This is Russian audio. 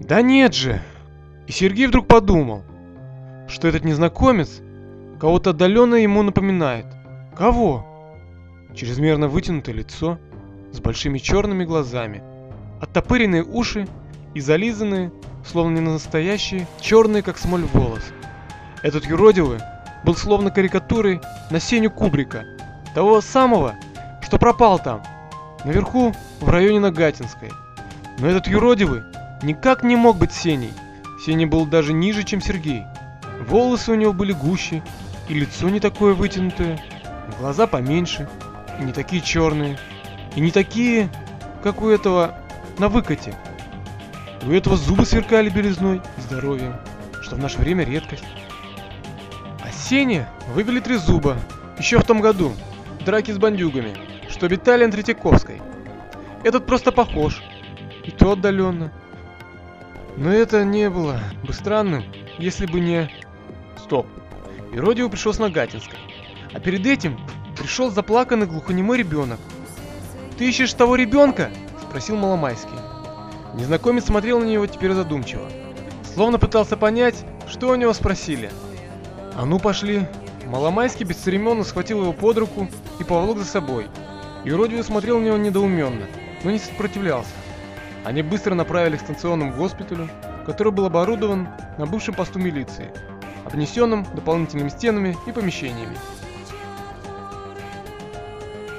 Да нет же! И Сергей вдруг подумал, что этот незнакомец кого-то отдаленно ему напоминает. Кого? Чрезмерно вытянутое лицо, с большими черными глазами, оттопыренные уши и зализанные, словно не настоящие, черные как смоль волосы. Этот юродивый был словно карикатурой на Сеню Кубрика, того самого, что пропал там, наверху, в районе Нагатинской. Но этот юродивый никак не мог быть Сеней. Сеня был даже ниже, чем Сергей. Волосы у него были гуще, и лицо не такое вытянутое, глаза поменьше, и не такие черные, и не такие, как у этого на выкате. У этого зубы сверкали белизной и здоровьем, что в наше время редкость. А Сеня вывели три зуба, еще в том году, в драке с бандюгами, что обитали на Третьяковской. Этот просто похож, и то отдаленно. Но это не было бы странным, если бы не... Стоп. Иродио пришел с Нагатинской. А перед этим пришел заплаканный глухонемой ребенок. «Ты ищешь того ребенка?» – спросил Маломайский. Незнакомец смотрел на него теперь задумчиво. Словно пытался понять, что у него спросили. «А ну пошли!» Маломайский бесцеремонно схватил его под руку и поволок за собой. Юродивый смотрел на него недоуменно, но не сопротивлялся. Они быстро направились к станционному госпиталю, который был оборудован на бывшем посту милиции, обнесенном дополнительными стенами и помещениями.